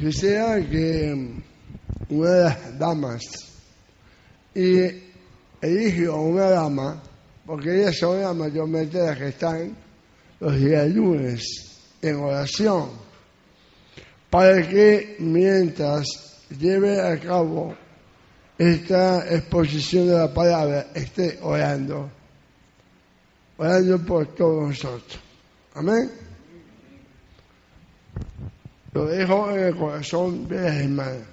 quisiera que una de las damas y eligió una dama, porque ellas son las mayormente las que están los días lunes en oración, para que mientras lleve a cabo esta exposición de la palabra esté orando, orando por todos nosotros. Amén. Lo dejo en el corazón de las hermanas.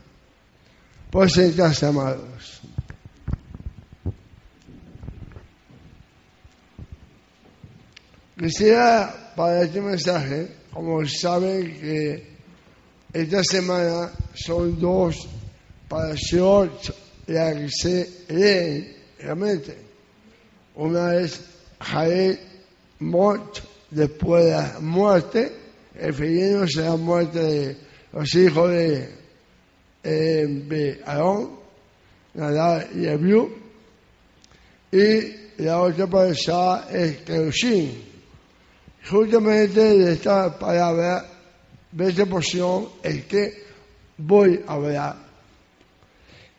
Por sentarse, amados. Quisiera para este mensaje, como saben que esta semana son dos para las que se leen realmente. Una es Jael Mort después de la muerte, refiriéndose a la muerte de los hijos de, eh, de Aarón, Nadal y Abiú. Y la otra pareja es Kerushin justamente de esta palabra, de esta porción, es que voy a hablar.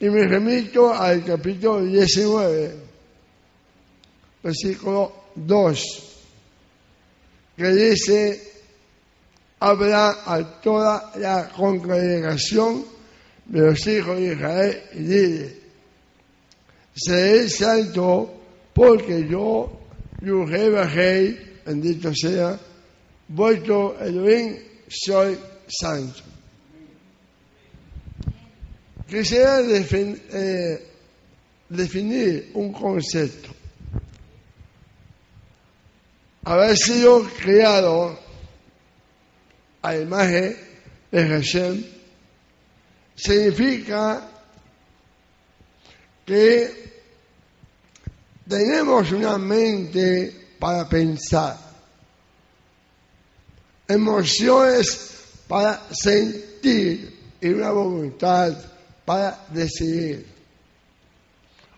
Y me remito al capítulo 19, versículo 2, que dice, habla a toda la congregación de los hijos de Israel y dile, seré santo porque yo, Bajei, bendito sea, vuestro Elohim, soy santo. Quisiera eh, definir un concepto. Haber sido creado a imagen de Hashem significa que tenemos una mente para pensar, emociones para sentir y una voluntad para decidir.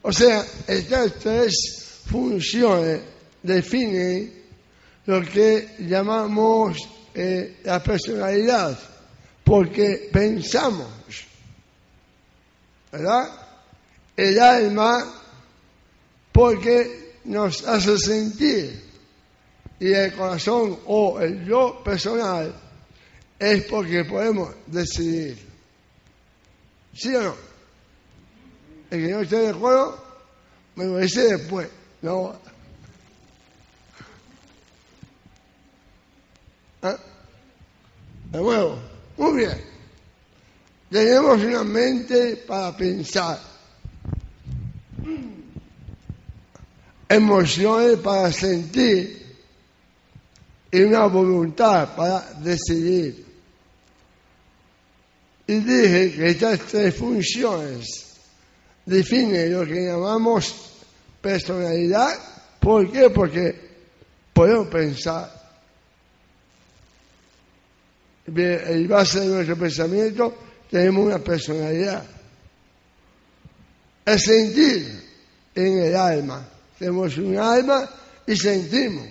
O sea, estas tres funciones definen lo que llamamos eh, la personalidad, porque pensamos, ¿verdad? El alma, porque nos hace sentir. Y el corazón o el yo personal es porque podemos decidir. ¿Sí o no? El que no esté de acuerdo, me lo dice después. No. De nuevo. Muy bien. Tenemos una mente para pensar. emociones para sentir y una voluntad para decidir. Y dije que estas tres funciones definen lo que llamamos personalidad. ¿Por qué? Porque podemos pensar. En base de nuestro pensamiento tenemos una personalidad. Es sentir en el alma tenemos un alma y sentimos.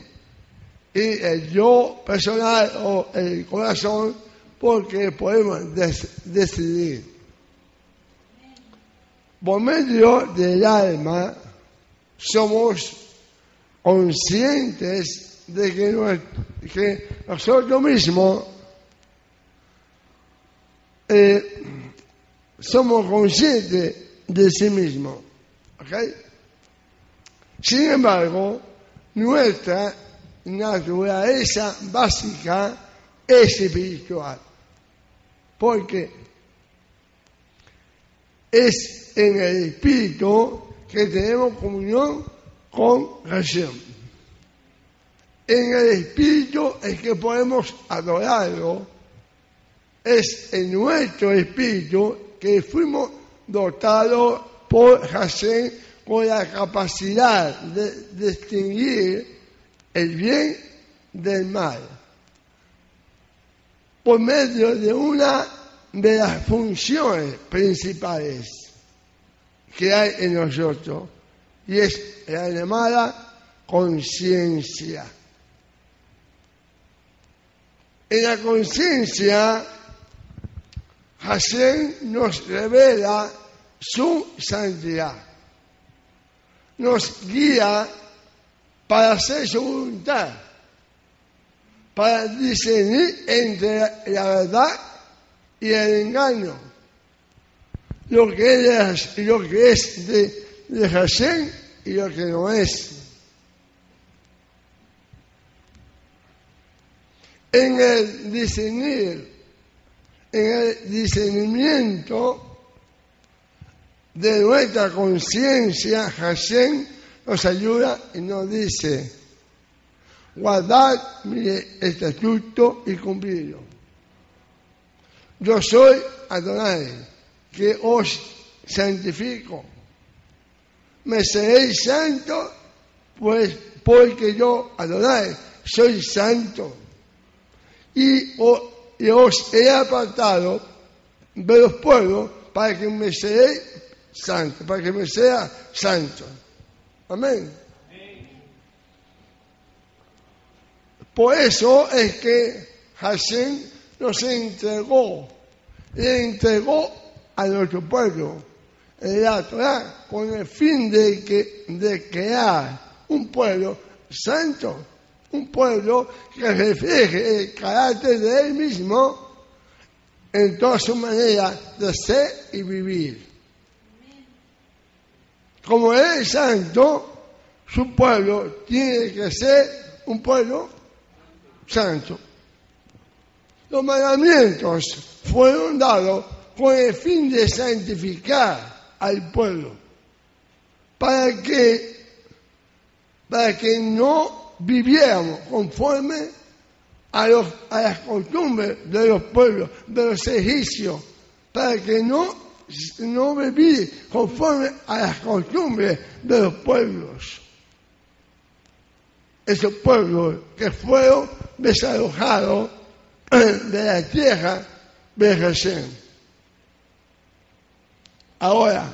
Y el yo personal o el corazón, porque podemos decidir. Por medio del alma somos conscientes de que, nosotros mismos eh, somos conscientes de sí mismos. ¿okay? Sin embargo, nuestra naturaleza básica es espiritual, porque es en el espíritu que tenemos comunión con Hashem. En el espíritu es que podemos adorarlo, es en nuestro espíritu que fuimos dotados por Hashem con la capacidad de distinguir el bien del mal por medio de una de las funciones principales que hay en nosotros y es la llamada conciencia. En la conciencia Hashem nos revela su santidad, nos guía para hacer su voluntad, para discernir entre la verdad y el engaño, lo que es, lo que es de, de Hashem y lo que no es. En el discernir, en el discernimiento de nuestra conciencia, Hashem nos ayuda y nos dice, guardad mi estatuto y cumplirlo. Yo soy Adonai, que os santifico. Me seréis santo, pues porque yo, Adonai, soy santo. Y, os he apartado de los pueblos para que me seréis santo, para que me sea santo. Amén. Por eso es que Hashem nos entregó, le entregó a nuestro pueblo la Torah con el fin de, que, de crear un pueblo santo, un pueblo que refleje el carácter de él mismo en toda su manera de ser y vivir. Como él es santo, su pueblo tiene que ser un pueblo santo. Los mandamientos fueron dados con el fin de santificar al pueblo, para que, para que no viviéramos conforme a, los, a las costumbres de los pueblos, de los egipcios, para que no, no vivir conforme a las costumbres de los pueblos. Esos pueblos que fueron desalojados de la tierra de Hashem. Ahora,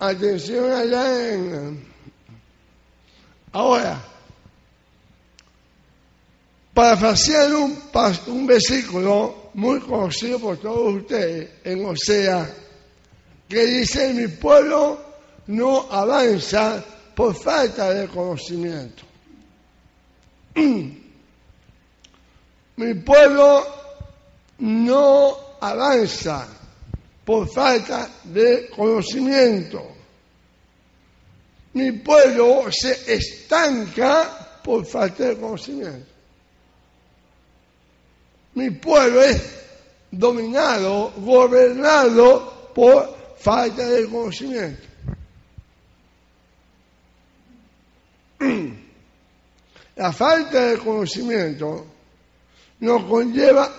atención allá en... Ahora, para hacer un, un versículo muy conocido por todos ustedes en Osea, que dice, mi pueblo no avanza por falta de conocimiento. Mi pueblo no avanza por falta de conocimiento. Mi pueblo se estanca por falta de conocimiento. Mi pueblo es dominado, gobernado por falta de conocimiento. La falta de conocimiento nos conlleva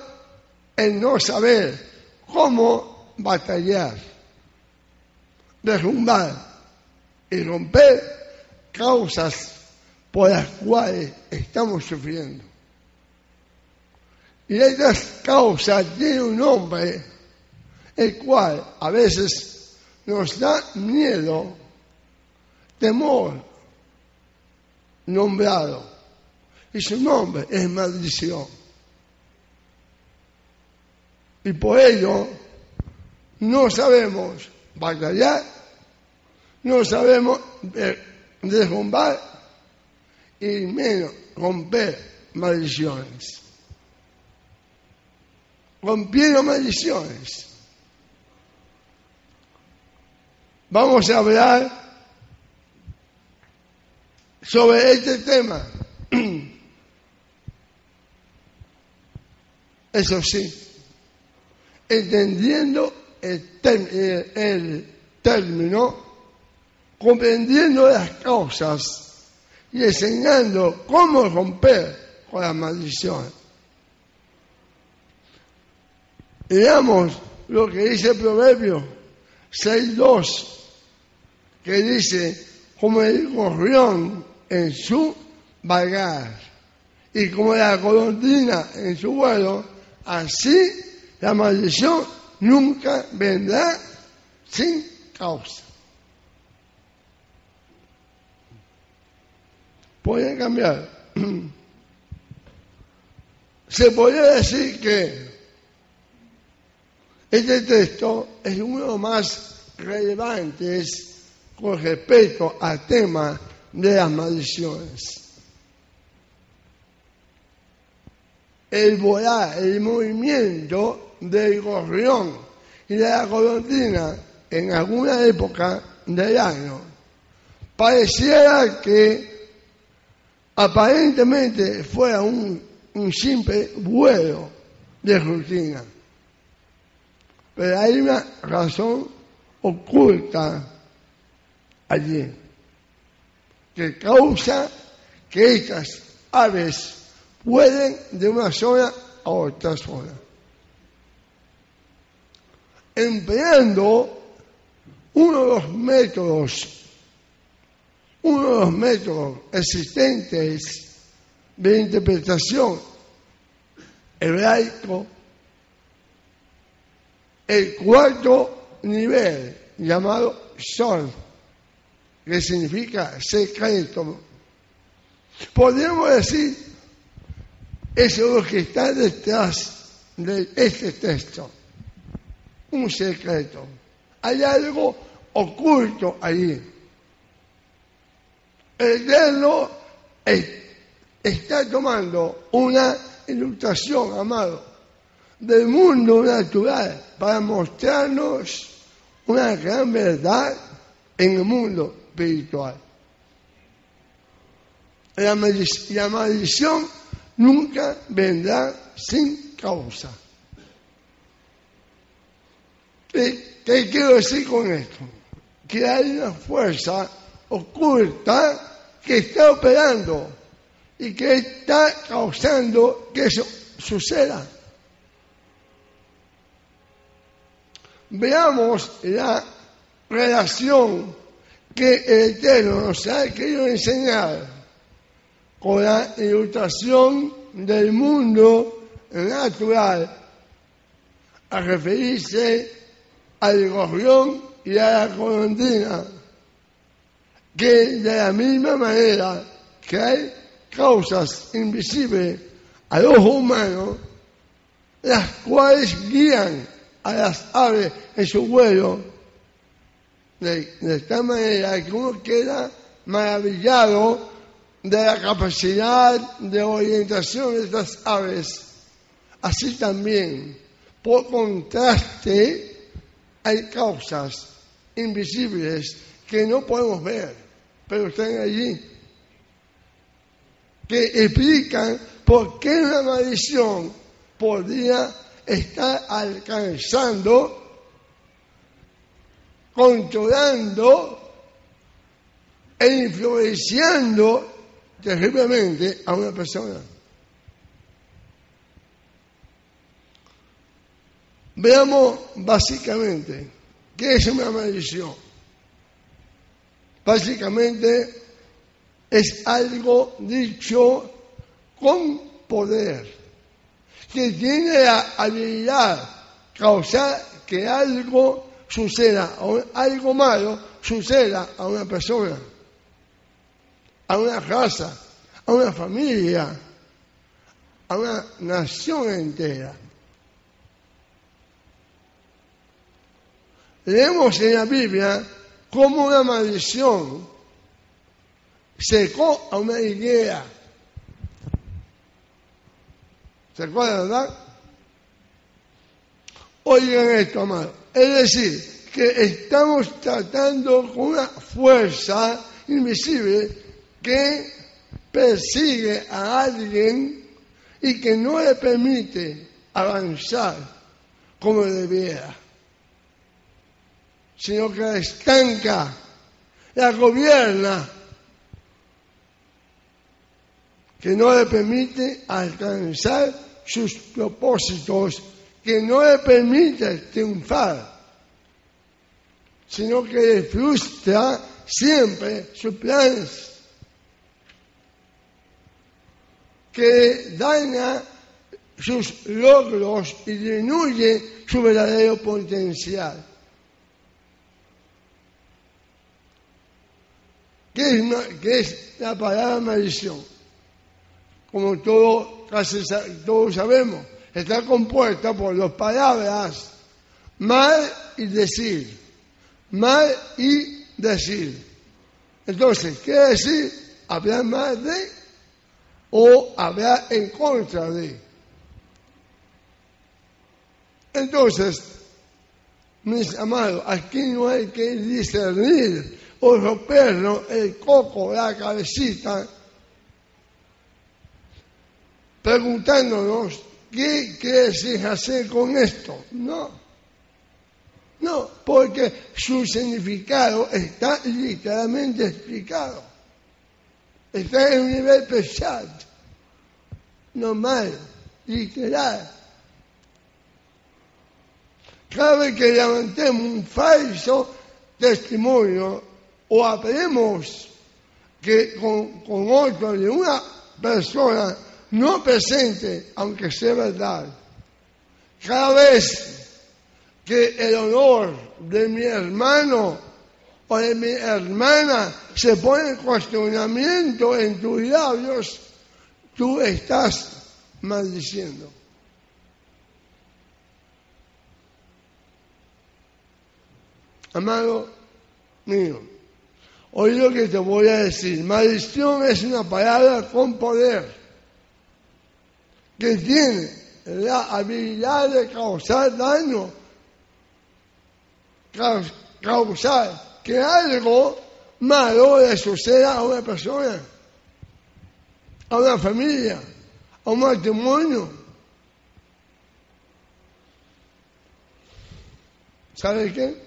el no saber cómo batallar, derrumbar y romper causas por las cuales estamos sufriendo. Y estas causas tienen un nombre, el cual a veces nos da miedo, temor, nombrado. Y su nombre es maldición. Y por ello no sabemos batallar, no sabemos derrumbar y menos romper maldiciones. Rompiendo maldiciones. Vamos a hablar sobre este tema. Eso sí entendiendo el, término, comprendiendo las causas y enseñando cómo romper con la maldición. Veamos lo que dice el proverbio 6.2, que dice, como el gorrión en su vagar y como la golondrina en su vuelo, así la maldición nunca vendrá sin causa. Pueden cambiar. Se podría decir que Este texto es uno de los más relevantes con respecto al tema de las maldiciones. El volar, el movimiento del gorrión y de la golondrina en alguna época del año pareciera que aparentemente fuera un, un simple vuelo de rutina. Pero hay una razón oculta allí que causa que estas aves pueden de una zona a otra zona. Empleando uno de los métodos, uno de los métodos existentes de interpretación hebraico, el cuarto nivel llamado Sol, que significa secreto. Podemos decir, eso es lo que está detrás de este texto, un secreto. Hay algo oculto allí. El Eterno está tomando una ilustración, amado, del mundo natural para mostrarnos una gran verdad en el mundo espiritual. La, maldición nunca vendrá sin causa. ¿Qué, ¿Qué, quiero decir con esto? Que hay una fuerza oculta que está operando y que está causando que eso suceda. Veamos la relación que el Eterno nos ha querido enseñar con la ilustración del mundo natural a referirse al gorrión y a la colondrina, que de la misma manera que hay causas invisibles al ojo humano, las cuales guían a las aves en su vuelo, de, de esta manera que uno queda maravillado de la capacidad de orientación de estas aves. Así también, por contraste, hay causas invisibles que no podemos ver, pero están allí, que explican por qué una maldición podría estar alcanzando, controlando e influenciando terriblemente a una persona. Veamos básicamente qué es una maldición. Básicamente es algo dicho con poder, que tiene la habilidad causar que algo suceda, algo malo suceda a una persona a una raza, a una familia, a una nación entera. Leemos en la Biblia cómo una maldición secó a una higuera. ¿Se acuerdan, verdad? Oigan esto, amado. Es decir, que estamos tratando con una fuerza invisible que persigue a alguien y que no le permite avanzar como debiera, sino que la estanca, la gobierna, que no le permite alcanzar sus propósitos, que no le permite triunfar, sino que le frustra siempre sus planes. que daña sus logros y disminuye su verdadero potencial. ¿Qué es, la palabra maldición? Como todos sabemos, está compuesta por dos palabras mal y decir, mal y decir. Entonces, ¿qué decir? Hablar mal de o hablar en contra de. Entonces, mis amados, aquí no hay que discernir o rompernos el coco, la cabecita, preguntándonos qué quiere hacer con esto. No. No, porque su significado está literalmente explicado. Está en un nivel pesado, normal, literal. Vez que levantemos un falso testimonio o hablemos que con, con otro de una persona no presente, aunque sea verdad, cada vez que el honor de mi hermano o de mi hermana se pone en cuestionamiento en tus labios, tú estás maldiciendo. Amado mío, hoy lo que te voy a decir, maldición es una palabra con poder que tiene la habilidad de causar daño, causar que algo malo le suceda a una persona, a una familia, a un matrimonio. ¿Sabe qué?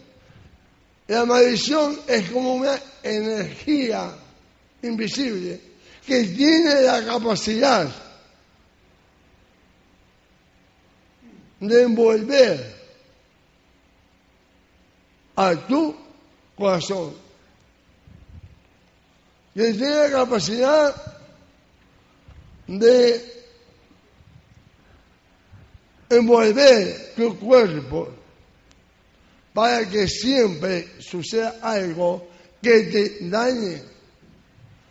La maldición es como una energía invisible que tiene la capacidad de envolver a tu corazón. Que tiene la capacidad de envolver tu cuerpo para que siempre suceda algo que te dañe,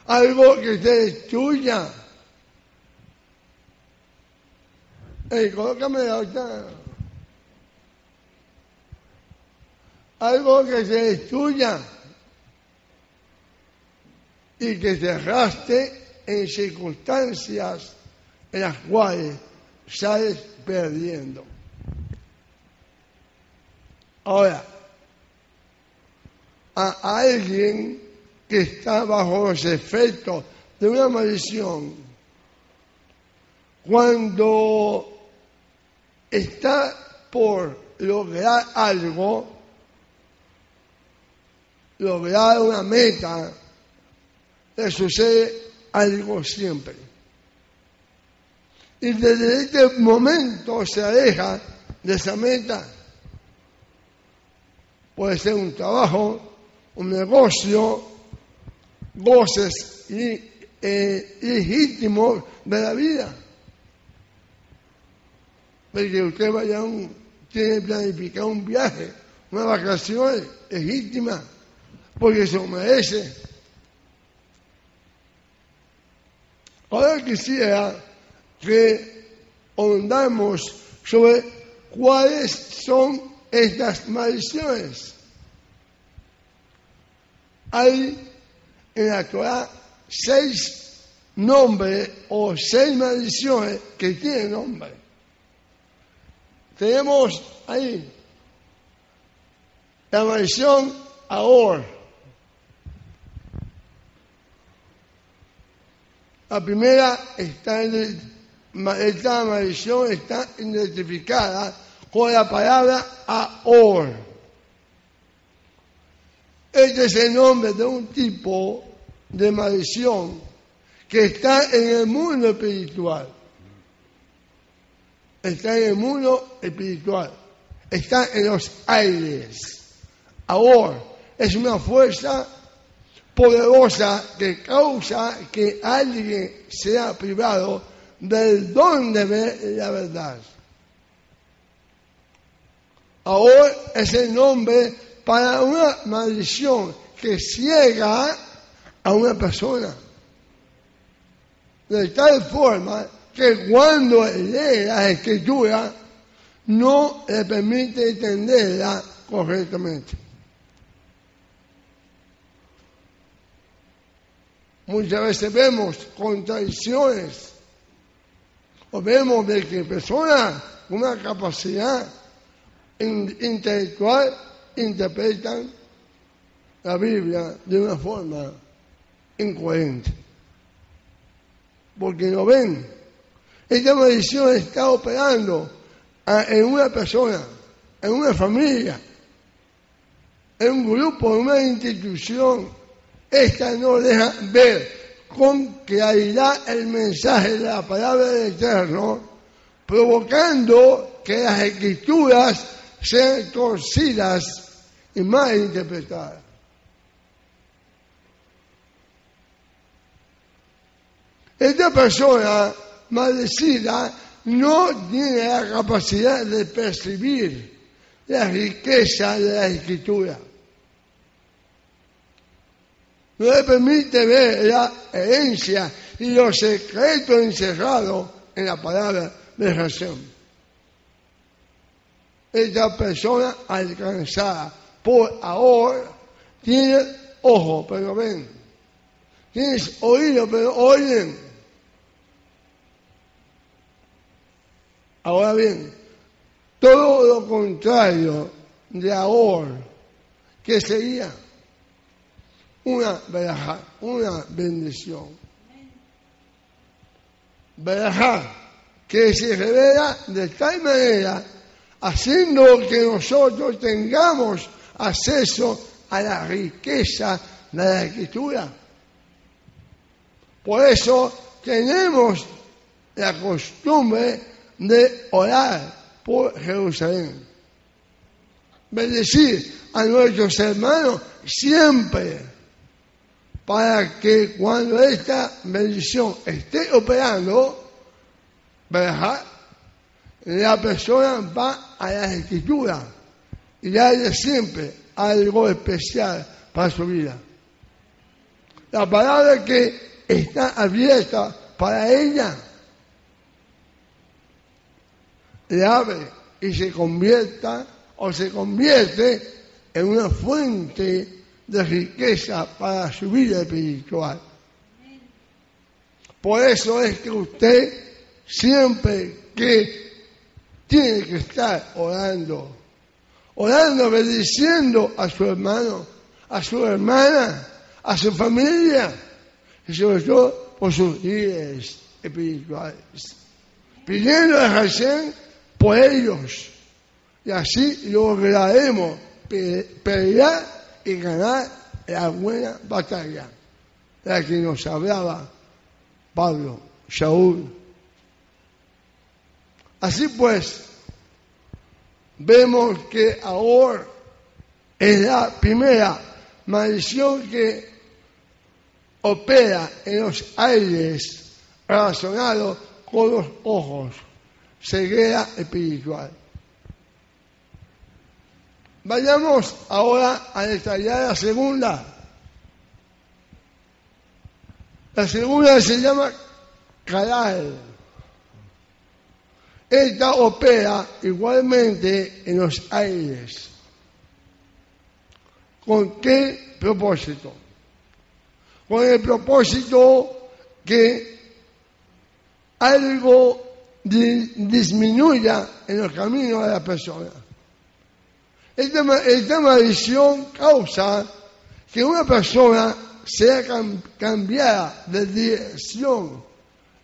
algo que te destruya. Ey, colócame la Algo que te destruya y que te arrastre en circunstancias en las cuales sales perdiendo. Ahora, a alguien que está bajo los efectos de una maldición, cuando está por lograr algo, lograr una meta, le sucede algo siempre. Y desde este momento se aleja de esa meta puede ser un trabajo, un negocio, goces y, eh, legítimos de la vida. Porque usted vaya un, tiene planificado un viaje, una vacación legítima, porque se merece. Ahora quisiera que ahondamos sobre cuáles son estas maldiciones. Hay en la Torah seis nombres o seis maldiciones que tienen nombre. Tenemos ahí la maldición Ahor. La primera está en esta maldición está identificada con la palabra Ahor. Este es el nombre de un tipo de maldición que está en el mundo espiritual. Está en el mundo espiritual. Está en los aires. Ahora es una fuerza poderosa que causa que alguien sea privado del don de ver la verdad. Ahora es el nombre para una maldición que ciega a una persona. De tal forma que cuando lee la escritura no le permite entenderla correctamente. Muchas veces vemos contradicciones o vemos de que personas con una capacidad intelectual interpretan la Biblia de una forma incoherente. Porque no ven. Esta maldición está operando en una persona, en una familia, en un grupo, en una institución. Esta no deja ver con claridad el mensaje de la palabra del Eterno, provocando que las escrituras sean torcidas y mal interpretadas. Esta persona maldecida no tiene la capacidad de percibir la riqueza de la escritura. No le permite ver la herencia y los secretos encerrados en la palabra de razón. Esta persona alcanzada por ahora tiene ojo, pero ven. Tienes oído, pero oyen. Ahora bien, todo lo contrario de ahora, que sería una una bendición. Que se revela de tal manera, haciendo que nosotros tengamos acceso a la riqueza de la escritura. Por eso tenemos la costumbre de orar por Jerusalén. Bendecir a nuestros hermanos siempre para que cuando esta bendición esté operando, la persona va a la escritura y haya siempre algo especial para su vida. La palabra que está abierta para ella le abre y se convierta o se convierte en una fuente de riqueza para su vida espiritual. Por eso es que usted siempre que tiene que estar orando, orando, bendiciendo a su hermano, a su hermana, a su familia, y sobre todo por sus líderes espirituales. Pidiendo a Hashem por ellos. Y así lograremos pelear y ganar la buena batalla, la que nos hablaba Pablo, Saúl. Así pues, vemos que ahora es la primera maldición que opera en los aires relacionados con los ojos ceguera espiritual. Vayamos ahora a detallar la segunda. La segunda se llama Calal. Esta opera igualmente en los aires. ¿Con qué propósito? Con el propósito que algo disminuya en el camino de la persona. Esta maldición causa que una persona sea cambiada de dirección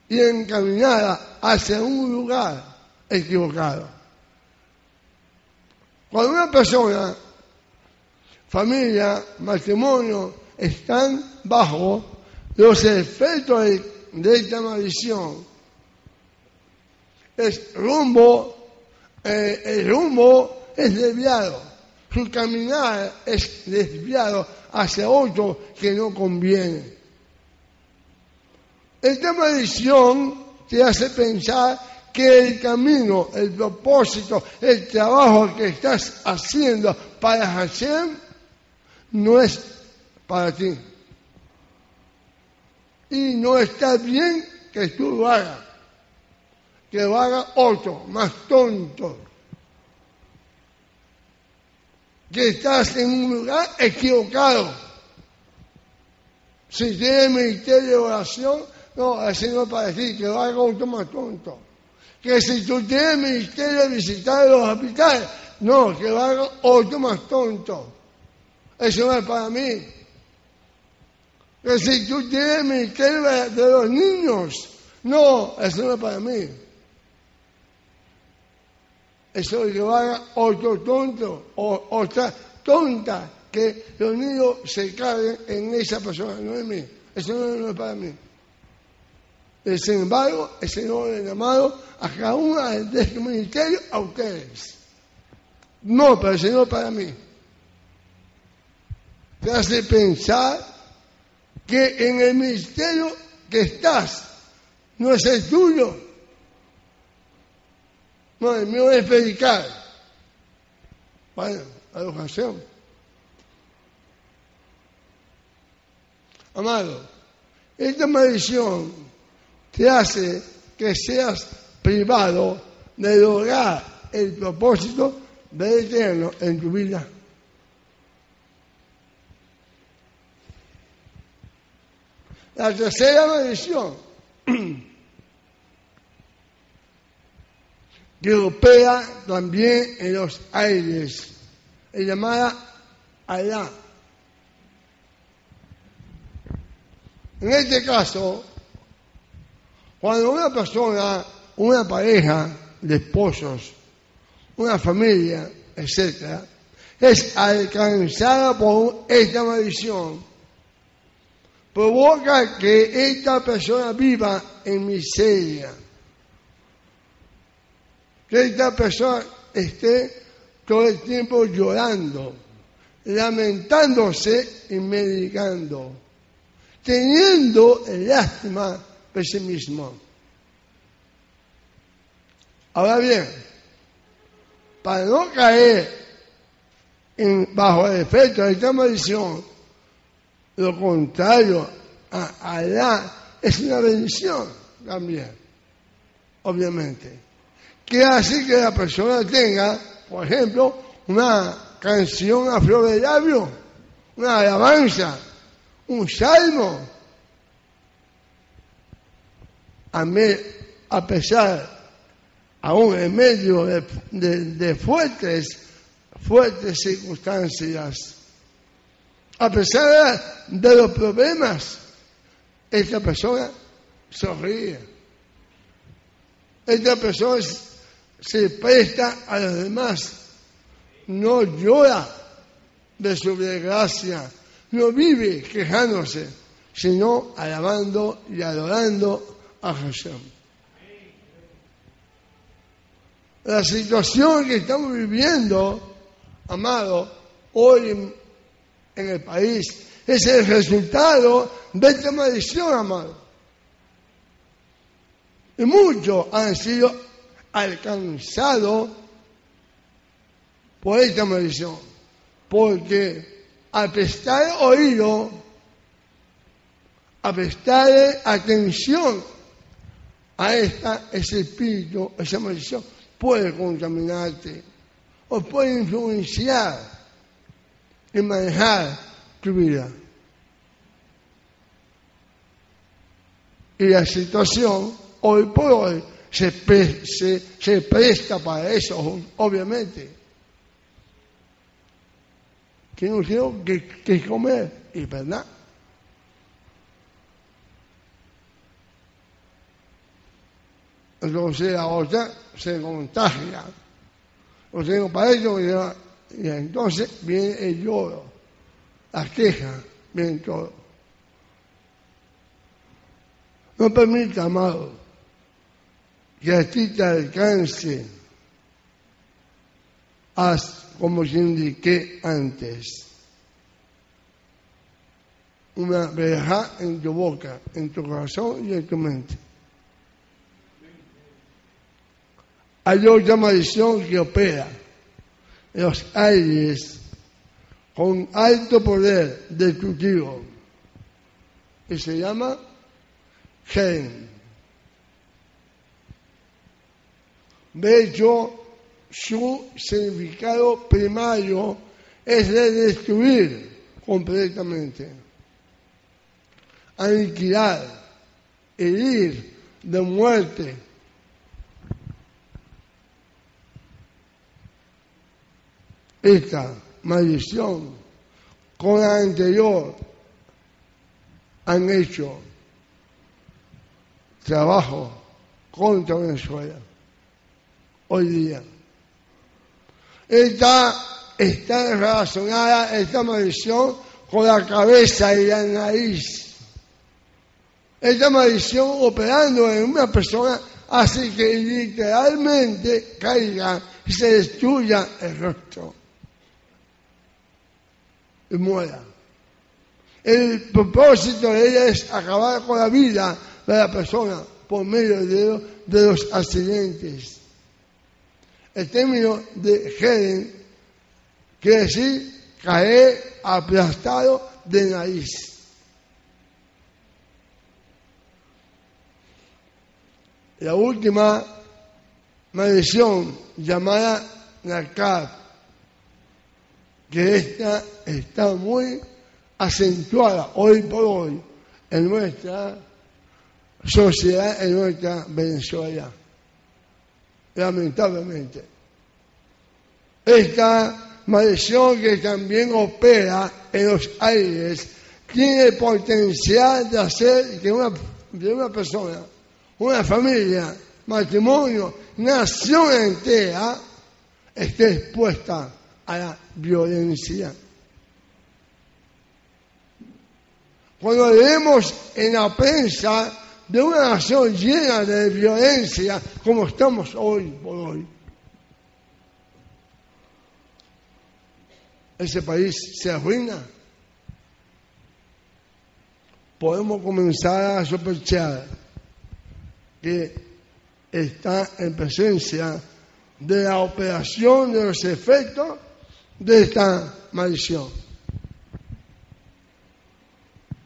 y encaminada hacia un lugar equivocado. Cuando una persona, familia, matrimonio, están bajo los efectos de esta maldición, es rumbo, eh, el rumbo es desviado, su caminar es desviado hacia otro que no conviene. Esta maldición te hace pensar que el camino, el propósito, el trabajo que estás haciendo para Hashem no es para ti. Y no está bien que tú lo hagas que lo haga otro, más tonto, que estás en un lugar equivocado. Si tienes ministerio de oración, no, así no es para decir que lo haga un toma tonto. Que si tú tienes ministerio visitar los hospitales, no, que lo haga otro más tonto. Eso no es para mí. Que si tú tienes ministerio de los niños, no, eso no es para mí. Eso es que lo haga otro tonto o otra tonta que los niños se caen en esa persona, no es mí. Eso no, es para mí. Sin embargo, el Señor le ha llamado a cada uno de este ministerio a ustedes. No, pero el Señor para mí. Te hace pensar que en el ministerio que estás no es el tuyo. No, el mío es predicar. La educación. Amado, esta maldición te hace que seas privado de lograr el propósito del Eterno en tu vida. La tercera maldición que opera también en los aires, es llamada Alá. En este caso, cuando una persona, una pareja de esposos, una familia, etc., es alcanzada por esta maldición, provoca que esta persona viva en miseria, que esta persona esté todo el tiempo llorando, lamentándose y medicando teniendo lástima por sí mismo. Ahora bien, para no caer en, bajo el efecto de esta maldición, lo contrario a Alá es una bendición también, obviamente. Que hace que la persona tenga, por ejemplo, una canción a flor de labio, una alabanza, un salmo. A, pesar, aún en medio de, fuertes, fuertes circunstancias, a pesar de los problemas, esta persona sonríe. Esta persona se presta a los demás, no llora de su desgracia, no vive quejándose, sino alabando y adorando a Jesús. La situación que estamos viviendo, amado, hoy en, el país, es el resultado de esta maldición, amado. Y muchos han sido alcanzados por esta maldición, porque a prestar oído, a prestar atención a esta, ese espíritu, esa maldición, puede contaminarte o puede influenciar y manejar tu vida. Y la situación hoy por hoy se, se, se presta para eso, obviamente que no tengo que, comer. Y verdad. Entonces la otra se contagia. O tengo para eso y entonces viene el lloro, las quejas, viene todo. No permita, amado, que a ti te alcance hasta como se indiqué antes. Una verja en tu boca, en tu corazón y en tu mente. Hay otra maldición que opera los aires con alto poder destructivo y se llama gen. De hecho, su significado primario es de destruir completamente, aniquilar, herir de muerte. Esta maldición con la anterior han hecho trabajo contra Venezuela hoy día. Esta está relacionada, esta maldición, con la cabeza y la nariz. Esta maldición operando en una persona hace que literalmente caiga y se destruya el rostro muera. El propósito de ella es acabar con la vida de la persona por medio de, los accidentes. El término de Helen quiere decir caer aplastado de nariz. La última maldición llamada Nakab, que esta está muy acentuada hoy por hoy en nuestra sociedad, en nuestra Venezuela. Lamentablemente. Esta maldición que también opera en los aires tiene el potencial de hacer que una, de una persona, una familia, matrimonio, nación entera esté expuesta a la violencia. Cuando leemos en la prensa de una nación llena de violencia como estamos hoy por hoy, ese país se arruina. Podemos comenzar a sospechar que está en presencia de la operación de los efectos de esta maldición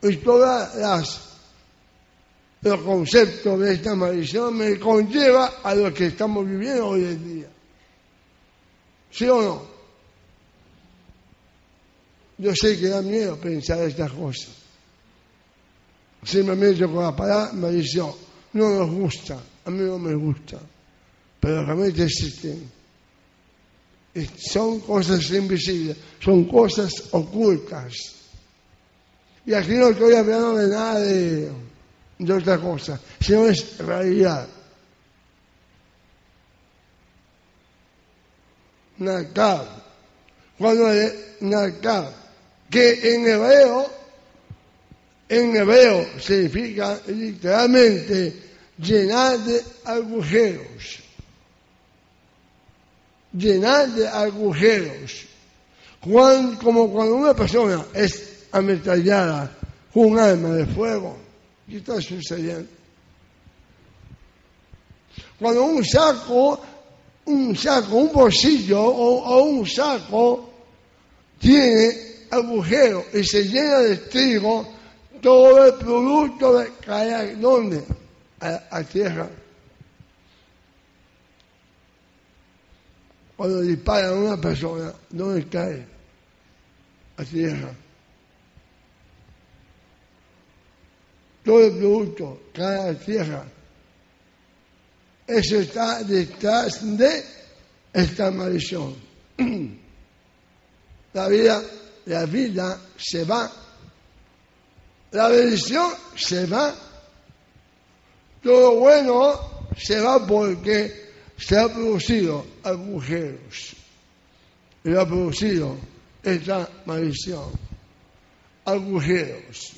y todas las los conceptos de esta maldición me conlleva a lo que estamos viviendo hoy en día. ¿Sí o no? Yo sé que da miedo pensar estas cosas. Simplemente con la palabra maldición. No nos gusta, a mí no me gusta, pero realmente existen. Son cosas invisibles, son cosas ocultas y aquí no estoy hablando de nada de, otra cosa, sino es realidad. Nakab. Cuando es que en hebreo, en hebreo significa literalmente llenar de agujeros. Llenar de agujeros. como cuando una persona es ametrallada un arma de fuego. ¿Qué está sucediendo? Cuando un saco, un saco, un bolsillo o, un saco tiene agujero y se llena de trigo, todo el producto cae ¿dónde? A, a tierra. Cuando disparan a una persona, ¿dónde cae? A tierra. todo el producto cae a tierra. Eso está detrás de esta maldición. La vida, la vida se va. La bendición se va. Todo bueno se va porque se ha producido agujeros. Y ha producido esta maldición. Agujeros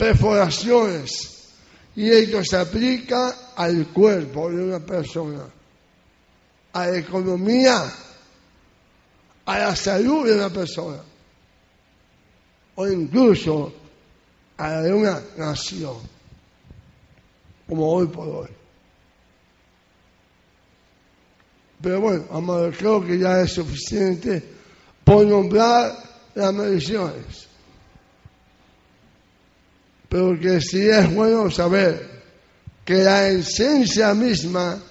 perforaciones y esto se aplica al cuerpo de una persona, a la economía, a la salud de una persona o incluso a la de una nación, como hoy por hoy. Pero bueno, amado, creo que ya es suficiente por nombrar las mediciones. Pero que sí es bueno saber que la esencia misma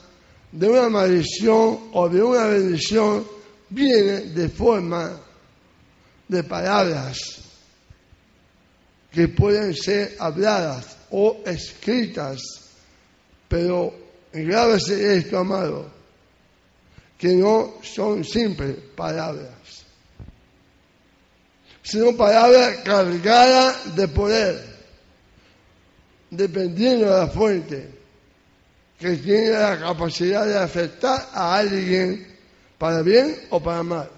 de una maldición o de una bendición viene de forma de palabras que pueden ser habladas o escritas, pero grábese esto, amado, que no son simples palabras, sino palabras cargadas de poder, dependiendo de la fuente, que tiene la capacidad de afectar a alguien para bien o para mal.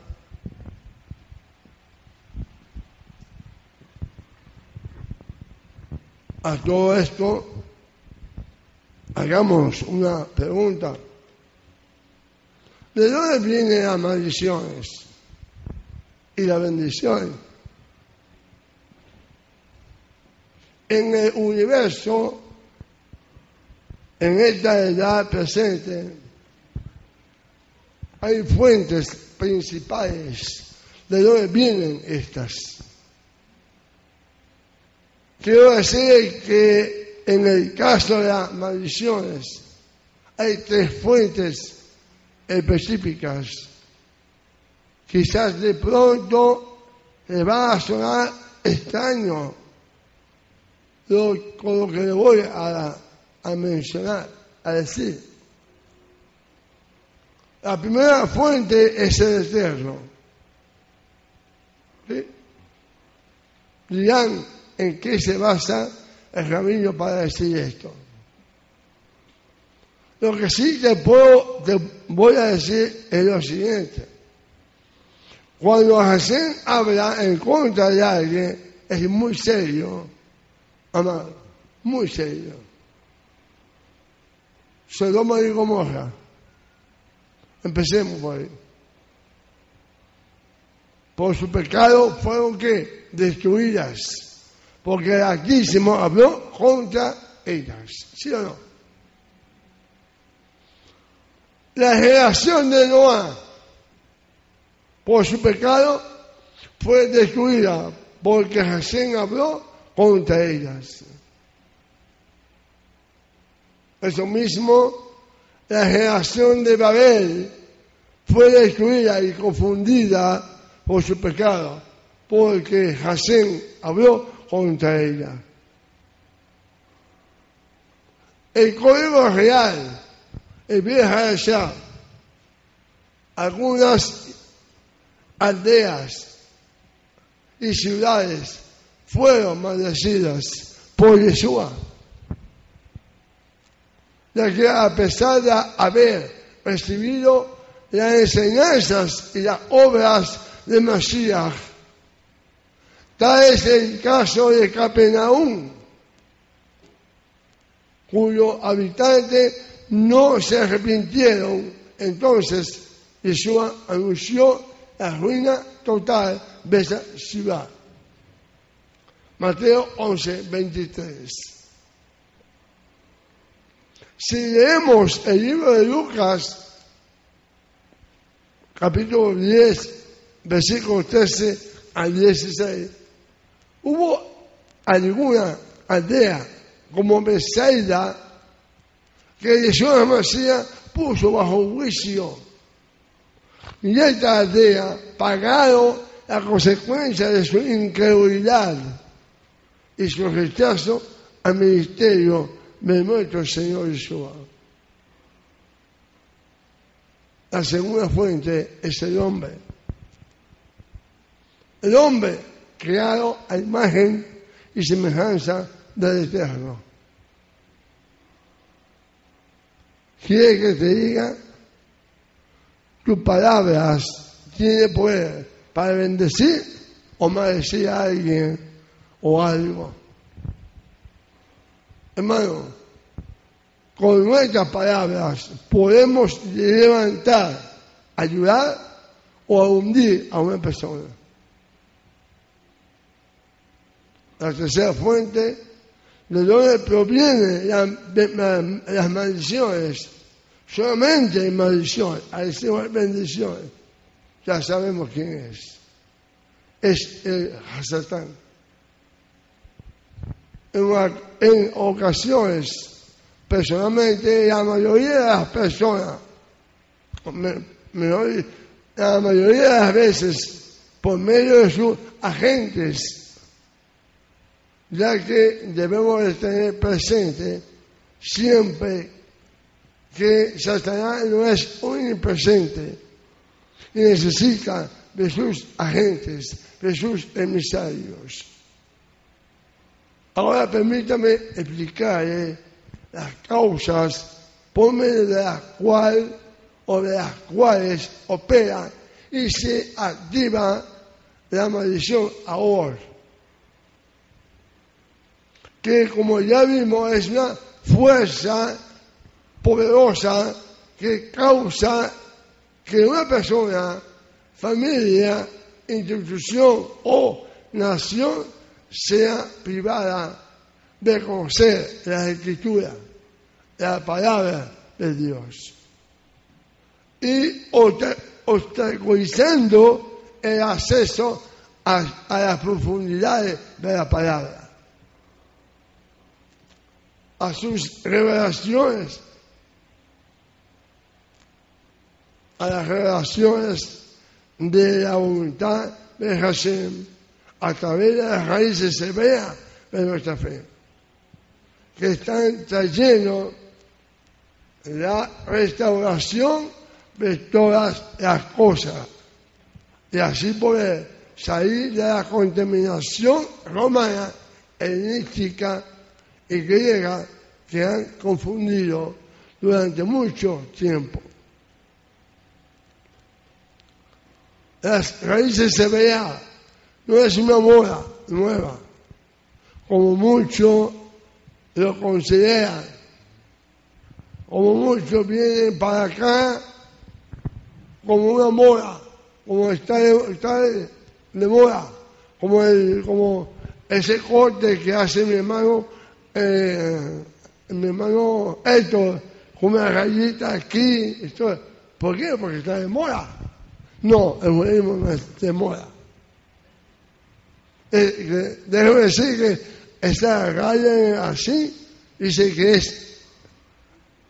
A todo esto, hagamos una pregunta. ¿De dónde vienen las maldiciones y la bendición? En el universo, en esta edad presente, hay fuentes principales de dónde vienen estas. Quiero decir que en el caso de las maldiciones hay tres fuentes específicas. Quizás de pronto le va a sonar extraño lo, con lo que le voy a, a mencionar, a decir. La primera fuente es el Eterno. Dirán en qué se basa el camino para decir esto. Lo que sí te puedo, te voy a decir es lo siguiente. Cuando Hashem habla en contra de alguien, es muy serio, amado, muy serio. Sodoma y Gomorra. Empecemos por ahí. Por su pecado fueron que destruidas. Porque el Altísimo habló contra ellas. ¿Sí o no? La generación de Noah, por su pecado, fue destruida porque Hashem habló contra ellas. Eso mismo, la generación de Babel fue destruida y confundida por su pecado, porque Hashem habló contra ella. El código real el viejo allá, algunas aldeas y ciudades fueron maldecidas por Yeshua, ya que a pesar de haber recibido las enseñanzas y las obras de Mashiach, tal es el caso de Capernaum, cuyo habitante no se arrepintieron. Entonces Yeshua anunció la ruina total de esa ciudad. Mateo 11, 23. Si leemos el libro de Lucas, capítulo 10, versículo 13 al 16, hubo alguna aldea como Besaida que Yeshua Masía puso bajo juicio. Y esta aldea pagado la consecuencia de su incredulidad y su rechazo al ministerio de nuestro Señor Yeshua. La segunda fuente es el hombre. El hombre creado a imagen y semejanza del Eterno. Quiere que te diga, tus palabras tienen poder para bendecir o maldecir a alguien o algo. Hermano, con nuestras palabras podemos levantar, ayudar o hundir a una persona. La tercera fuente de dónde provienen las maldiciones. Solamente hay maldición, hay bendiciones. Ya sabemos quién es. Es el Hasatán. En, ocasiones, personalmente, la mayoría de las personas, la mayoría de las veces, por medio de sus agentes, ya que debemos de tener presente siempre que Satanás no es omnipresente y necesita de sus agentes, de sus emisarios. Ahora permítame explicar las causas por medio de las cuales o de las cuales opera y se activa la maldición ahora. Que como ya vimos es una fuerza poderosa que causa que una persona, familia, institución o nación sea privada de conocer la escritura, la palabra de Dios. Y obstaculizando el acceso a, a las profundidades de la palabra, a sus revelaciones a las relaciones de la voluntad de Hashem a través de las raíces hebreas de nuestra fe, que están trayendo la restauración de todas las cosas y así poder salir de la contaminación romana, helenística y griega que han confundido durante mucho tiempo. las raíces se vea, no es una moda nueva, como muchos lo consideran, como muchos vienen para acá como una moda, como está de, está de, moda, como, el, como ese corte que hace mi hermano, eh, mi hermano Héctor, una rayita aquí, esto, ¿por qué? Porque está de moda. No, el judaísmo no es de moda. Eh, déjeme decir que esta calle así dice que es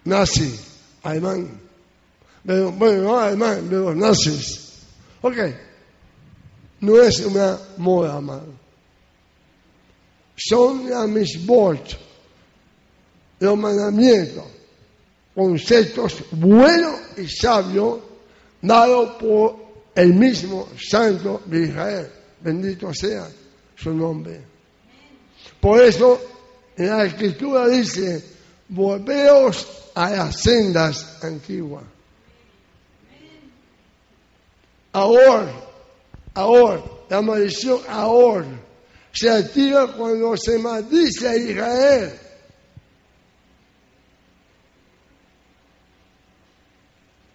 nazi, alemán. Bueno, no alemán, pero nazis. Ok, no es una moda, amado. Son las misbot, los mandamientos, conceptos buenos y sabios dados por el mismo Santo de Israel. Bendito sea su nombre. Por eso en la escritura dice, volveos a las sendas antiguas. Ahora, ahora, la maldición ahora se activa cuando se maldice a Israel.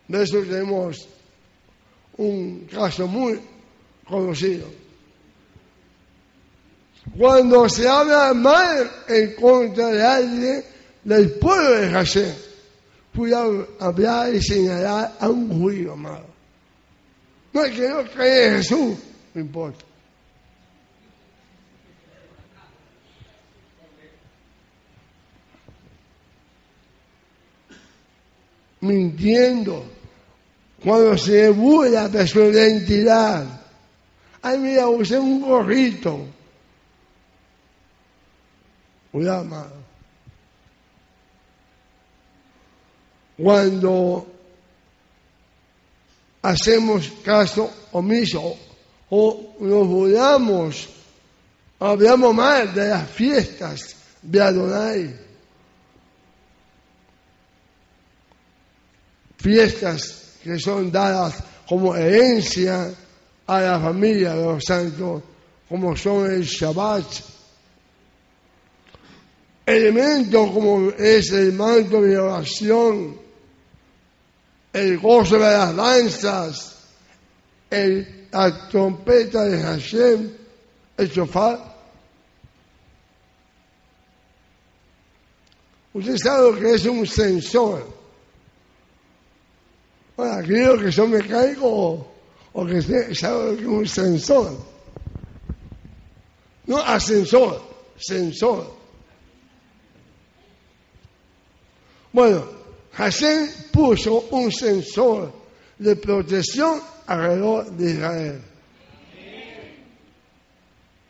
De eso tenemos un caso muy conocido. Cuando se habla mal en contra de alguien del pueblo de Hashem, puede hablar y señalar a un judío amado. No es que no cree en Jesús, no importa. Mintiendo cuando se burla de su identidad. Ay, mira, usé un gorrito. Amado. Cuando hacemos caso omiso o nos burlamos, hablamos mal de las fiestas de Adonai. Fiestas que son dadas como herencia a la familia de los santos, como son el Shabbat. Elementos como es el manto de oración, el gozo de las danzas, el, la trompeta de Hashem, el sofá. Usted sabe lo que es un sensor. Bueno, aquello que son mecánicos o que sabe que un sensor. No ascensor, sensor. Bueno, Hashem puso un sensor de protección alrededor de Israel.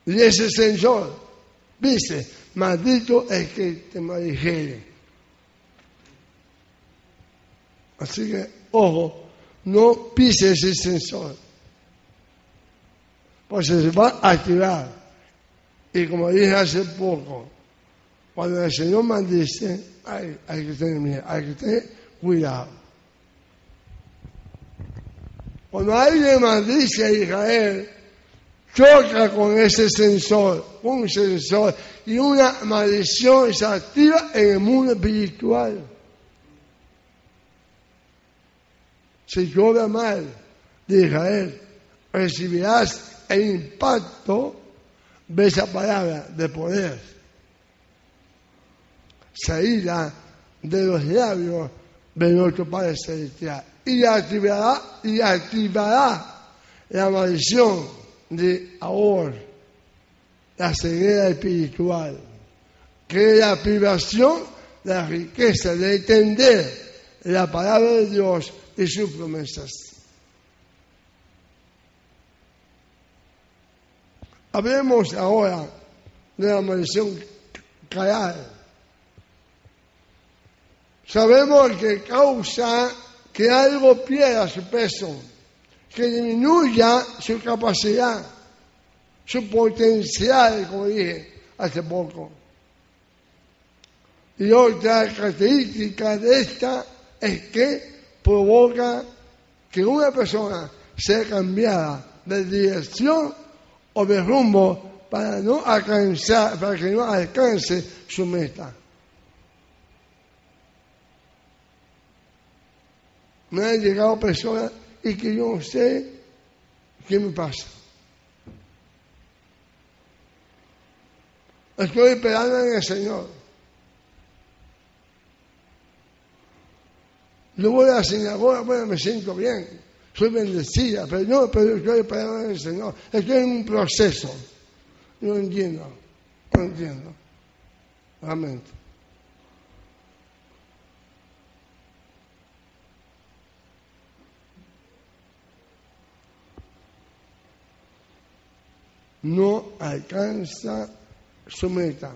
Y ese sensor dice, maldito es que te maligere. Así que, ojo, no pise ese sensor. Pues se va a activar. Y como dije hace poco, cuando el Señor maldice, hay, hay que tener miedo, hay que tener cuidado. Cuando alguien maldice a Israel, choca con ese sensor, un sensor, y una maldición se activa en el mundo espiritual. Si llora mal de Israel, recibirás el impacto de esa palabra de poder. Salida de los labios de nuestro Padre Celestial. Y activará, y activará la maldición de ahora, la ceguera espiritual, que es la privación la riqueza, de entender la palabra de Dios y sus promesas. Hablemos ahora de la maldición caral. Sabemos que causa que algo pierda su peso que disminuya su capacidad, su potencial, como dije hace poco. Y otra característica de esta es que provoca que una persona sea cambiada de dirección o de rumbo para que no alcance su meta. Me han llegado personas y que yo no sé qué me pasa. Estoy esperando en el Señor. Yo voy a la sinagoga, bueno, me siento bien, soy bendecida, pero no, pero estoy esperando en el Señor. Estoy en un proceso. No entiendo, no entiendo. Amén. no alcanza su meta.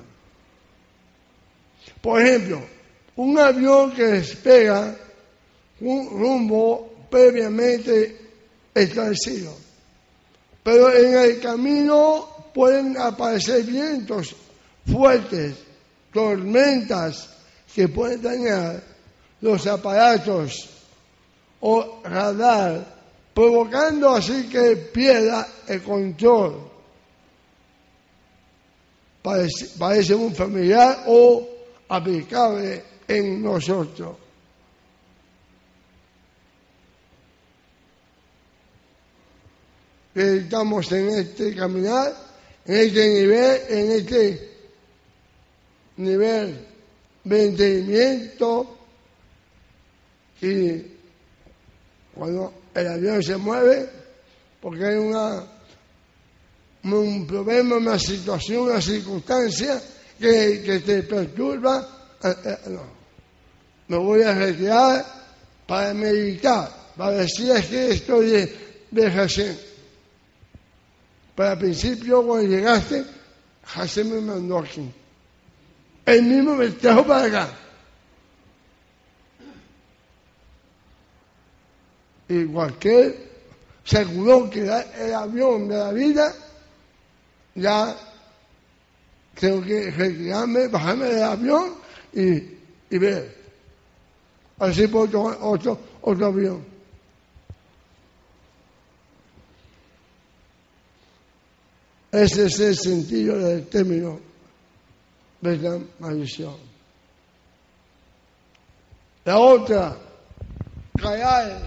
Por ejemplo, un avión que despega un rumbo previamente establecido, pero en el camino pueden aparecer vientos fuertes, tormentas que pueden dañar los aparatos o radar, provocando así que pierda el control parece, un familiar o aplicable en nosotros. Estamos en este caminar, en este nivel, en este nivel de entendimiento y cuando el avión se mueve, porque hay una un problema, una situación, una circunstancia que, te perturba, eh, eh, no. Me voy a retirar para meditar, para decir que estoy de. Pero al principio, cuando llegaste, Hashem me mandó aquí. Él mismo me trajo para acá. Y cualquier seguro que el avión de la vida ya tengo que retirarme, bajarme del avión y, y ver. Así por otro, otro, otro avión. Ese es el sentido del término de la maldición. La otra, callar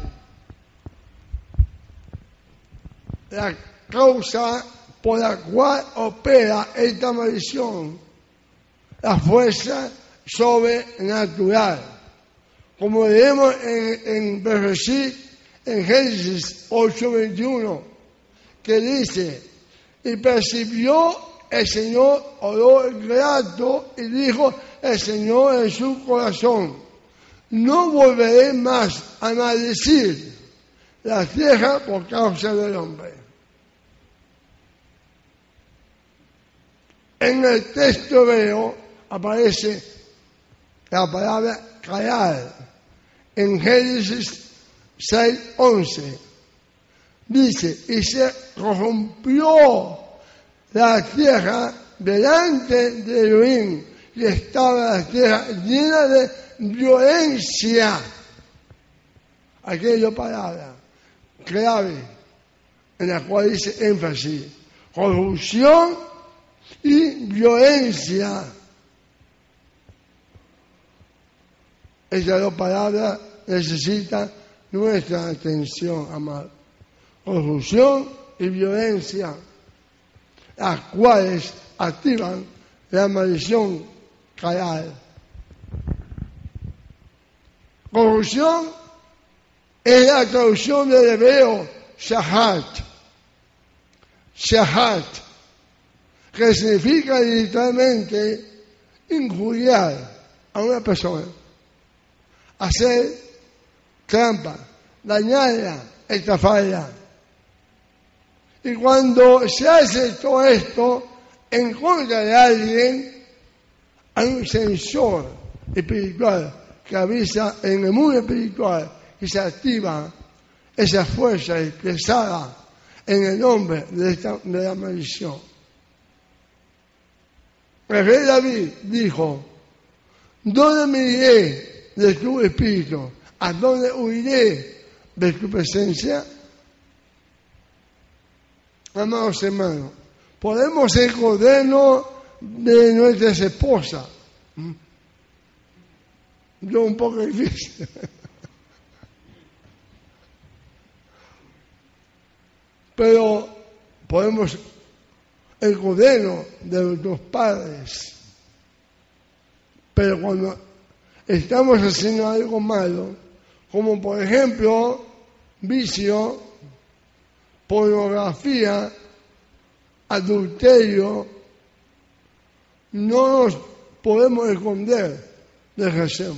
la causa por la cual opera esta maldición, la fuerza sobrenatural. Como leemos en, en en Génesis 8:21, que dice, y percibió el Señor olor grato y dijo el Señor en su corazón, no volveré más a maldecir la tierra por causa del hombre En el texto hebreo aparece la palabra callar en Génesis 6:11. Dice, y se rompió la tierra delante de Elohim y estaba la tierra llena de violencia. Aquella palabra clave en la cual dice énfasis, corrupción y violencia. Esas dos palabras necesitan nuestra atención, amado. Corrupción y violencia, las cuales activan la maldición real. Corrupción es la traducción del hebreo shahat. Shahat, que significa literalmente injuriar a una persona, hacer trampa, dañarla, estafarla. Y cuando se hace todo esto en contra de alguien, hay un sensor espiritual que avisa en el mundo espiritual y se activa esa fuerza expresada en el nombre de, de la maldición. El rey David dijo, ¿dónde me iré de tu espíritu? ¿A dónde huiré de tu presencia? Amados hermanos, podemos ser corderos de nuestras esposas. ¿Mm? Yo un poco difícil. Pero podemos el cordero de nuestros padres. Pero cuando estamos haciendo algo malo, como por ejemplo vicio, pornografía, adulterio, no nos podemos esconder de Jesús.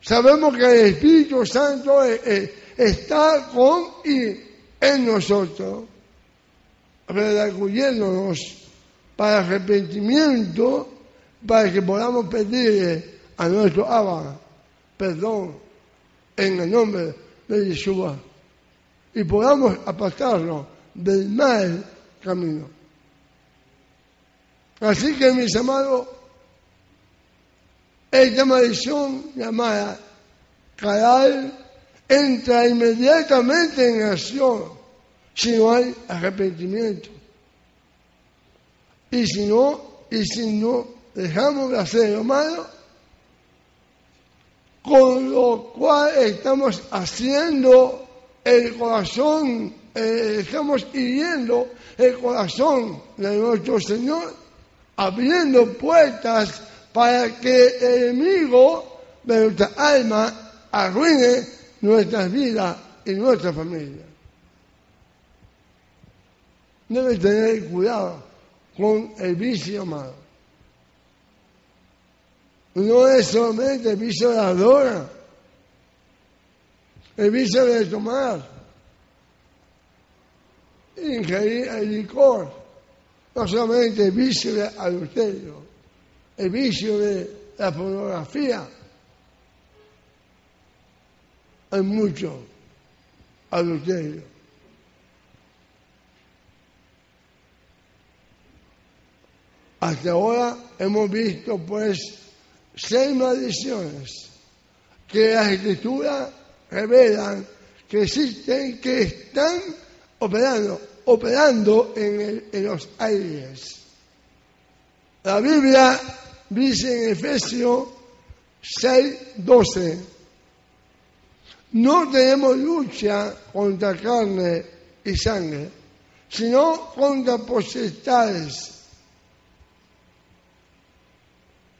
Sabemos que el Espíritu Santo está con y en nosotros, redarguyéndonos para arrepentimiento, para que podamos pedirle a nuestro Abba perdón en el nombre de Yeshua y podamos apartarnos del mal camino. Así que mis amados, esta maldición llamada caral entra inmediatamente en acción si no hay arrepentimiento. Y si no, y si no dejamos de hacer lo malo, con lo cual estamos haciendo el corazón, eh, estamos hiriendo el corazón de nuestro Señor, abriendo puertas para que el enemigo de nuestra alma arruine nuestras vidas y nuestra familia. Debe tener cuidado con el vicio amado. No es solamente el vicio de la el vicio de tomar, ingerir el licor, no solamente el vicio de adulterio, el vicio de la pornografía. Hay mucho adulterio. Hasta ahora hemos visto pues seis maldiciones que las escrituras revelan que existen, que están operando, operando en, en los aires. La Biblia dice en Efesios 6, 12, no tenemos lucha contra carne y sangre, sino contra potestades.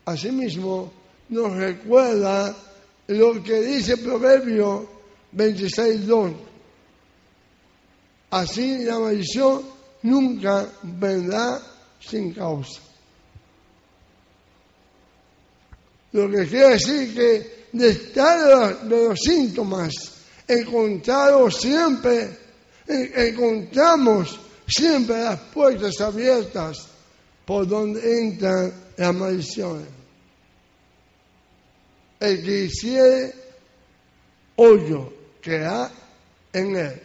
Asimismo, nos recuerda lo que dice Proverbio 26, 2. Así la maldición nunca vendrá sin causa. Lo que quiere decir que de estar de los síntomas encontrados siempre, encontramos siempre las puertas abiertas por donde entran las maldiciones. El que hiciere hoyo ha en él.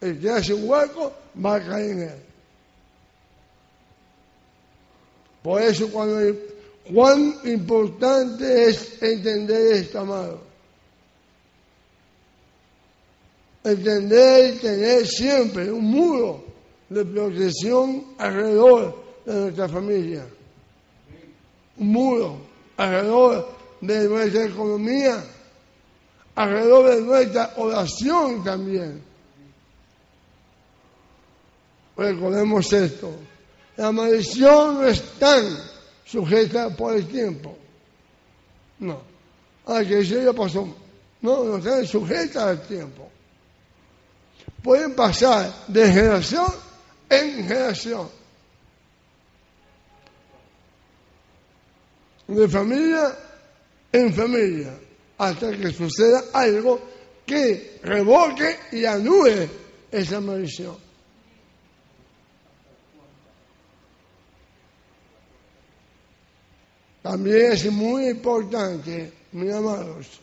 El que hace hueco va a caer en él. Por eso cuando cuán importante es entender esto, amado. Entender y tener siempre un muro de protección alrededor de nuestra familia. Muro alrededor de nuestra economía, alrededor de nuestra oración también. Recordemos esto. La maldición no es tan sujeta por el tiempo. No. Ah, que eso ya pasó. No, no están sujetas al tiempo. Pueden pasar de generación en generación. De familia en familia. Hasta que suceda algo que revoque y anule esa maldición. También es muy importante, mis amados,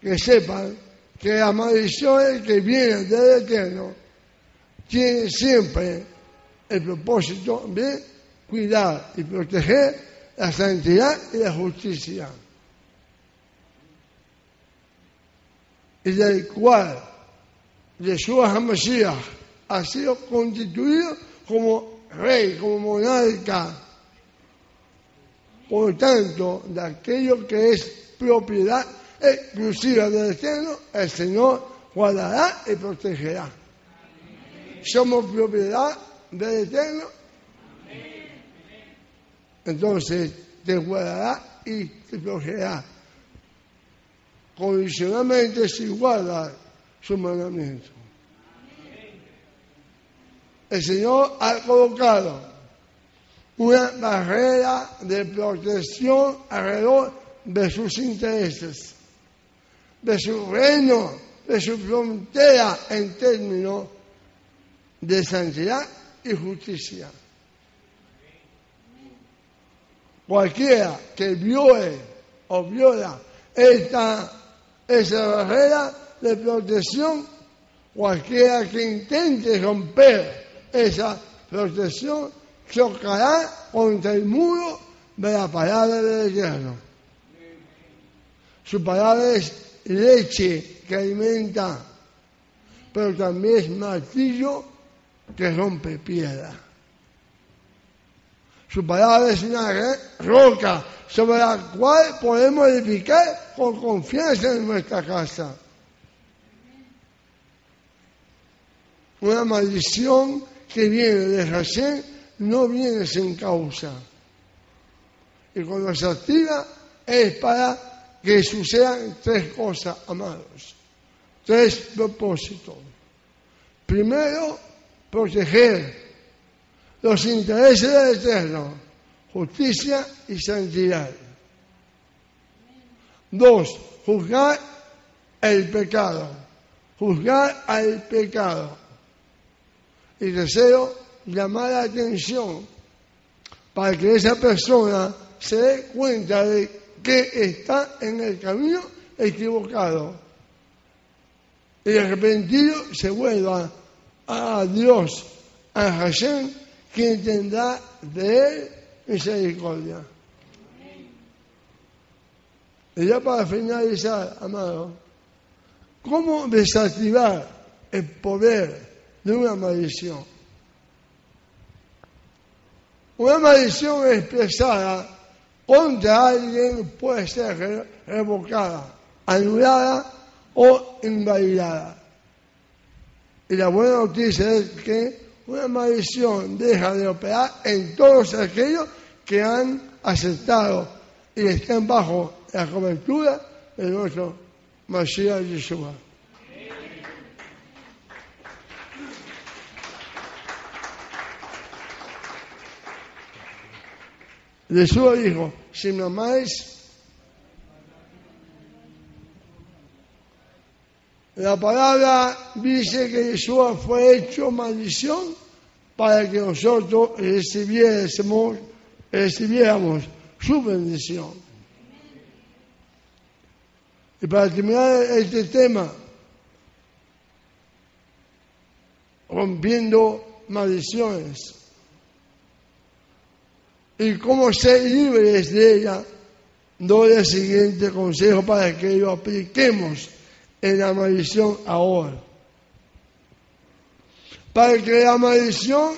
que sepan que la maldición que viene del Eterno tiene siempre el propósito de cuidar y proteger la santidad y la justicia. Y del cual Yeshua HaMashiach ha sido constituido como rey, como monarca por tanto, de aquello que es propiedad exclusiva del Eterno, el Señor guardará y protegerá. Somos propiedad del Eterno. Entonces, te guardará y te protegerá. Condicionalmente si guarda su mandamiento. El Señor ha colocado una barrera de protección alrededor de sus intereses, de su reino, de su frontera en términos de santidad y justicia. Cualquiera que viole o viola esta, esa barrera de protección, cualquiera que intente romper esa protección, chocará contra el muro de la palabra del Eterno. Su palabra es leche que alimenta, pero también es martillo que rompe piedra. Su palabra es una roca sobre la cual podemos edificar con confianza en nuestra casa. Una maldición que viene de Hashem no viene sin causa. Y cuando se activa es para que sucedan tres cosas, amados. Tres propósitos. Primero, proteger los intereses del Eterno, justicia y santidad. Dos, juzgar el pecado, juzgar al pecado. Y tercero, llamar la atención para que esa persona se dé cuenta de que está en el camino equivocado y arrepentido se vuelva a Dios, a Hashem, quien tendrá de él misericordia. Y ya para finalizar, amado, ¿cómo desactivar el poder de una maldición? Una maldición expresada contra alguien puede ser revocada, anulada o invalidada. Y la buena noticia es que una maldición deja de operar en todos aquellos que han aceptado y están bajo la cobertura de nuestro Mashiach Yeshua. Jesús dijo, si me La palabra dice que Jesús fue hecho maldición para que nosotros recibiésemos, recibiéramos su bendición. Y para terminar este tema, rompiendo maldiciones y cómo ser libres de ella, doy el siguiente consejo para que lo apliquemos en la maldición ahora. Para que la maldición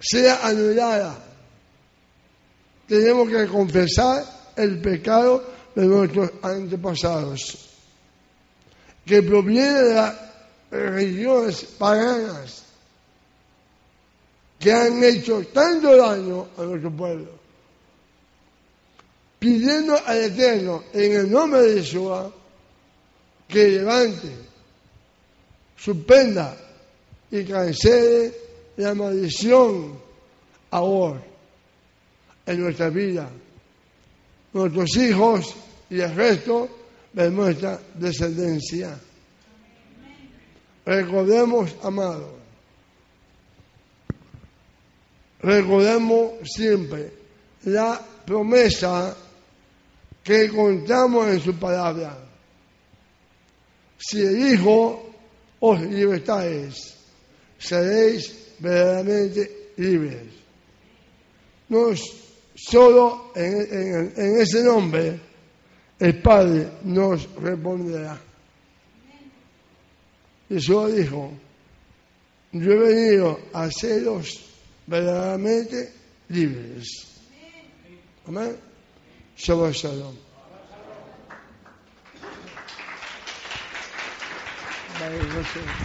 sea anulada, tenemos que confesar el pecado de nuestros antepasados, que proviene de las religiones paganas que han hecho tanto daño a nuestro pueblo. Pidiendo al Eterno, en el nombre de Yeshua, que levante, suspenda y cancele la maldición ahora en nuestra vida, nuestros hijos y el resto de nuestra descendencia. Recordemos, amados, recordemos siempre la promesa que encontramos en su palabra. Si el Hijo os libertáis, seréis verdaderamente libres. No solo en, ese nombre el Padre nos responderá. Jesús dijo, yo he venido a haceros verdaderamente libres. Amén. Shabbat Shalom. Valeu, você.